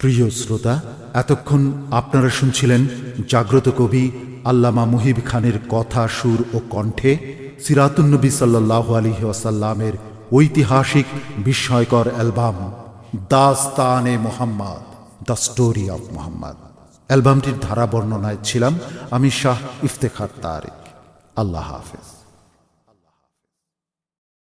প্রিয় শ্রোতা, এতক্ষণ আপনারা শুনছিলেন জাগ্রত কবি আল্লামা মুহিব খানের কথা, সুর ও কণ্ঠে সিরাতুন্নবী সাল্লাহ আলী ওয়াসাল্লামের ঐতিহাসিক বিস্ময়কর album Dastane Muhammad, the story of Muhammad. অ্যালবামটির ধারা বর্ণনায় ছিলাম আমি শাহ ইফতেখার তারিক। আল্লাহ হাফেজ।